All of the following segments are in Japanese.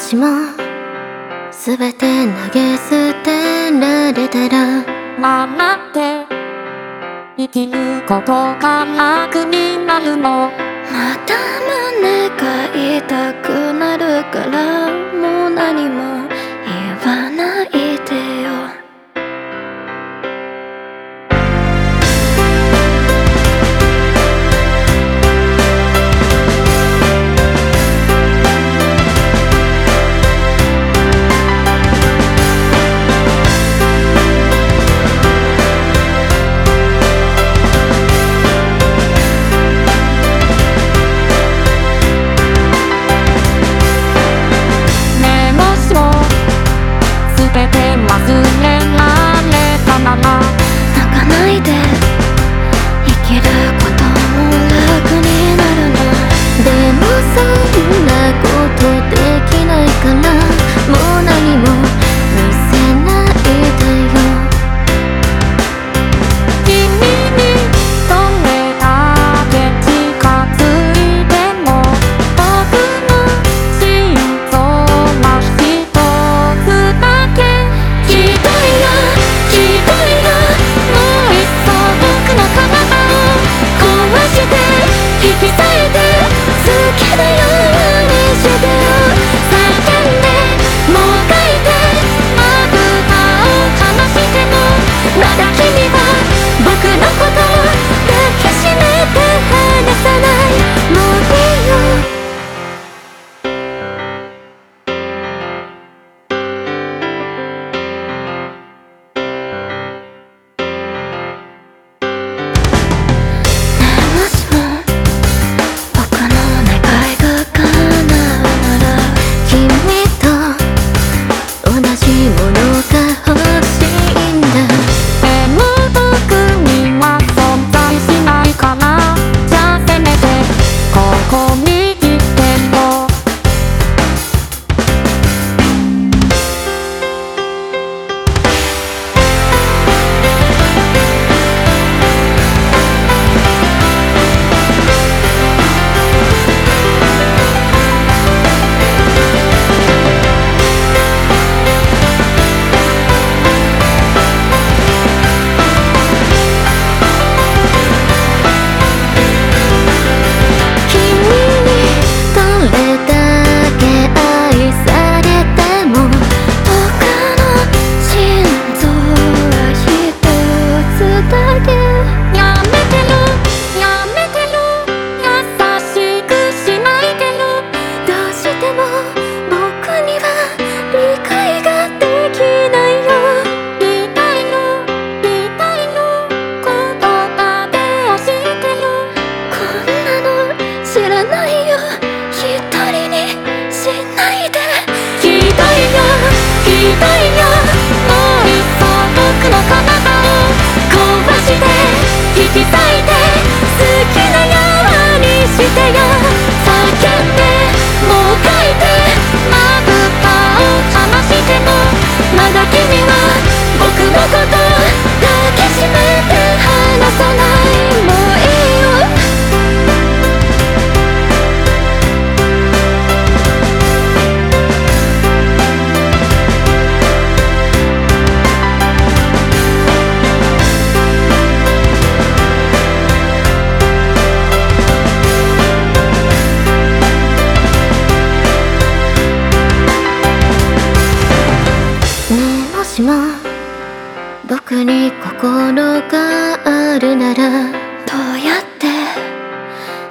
しも全て投げ捨てられたら守って生きることが楽になるのまた胸が痛くなるからない僕に心があるならどうやって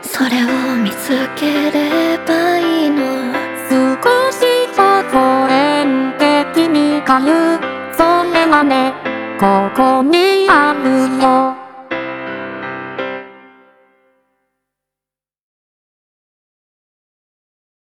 それを見つければいいの？少し微笑んで君が言う。それはねここにある。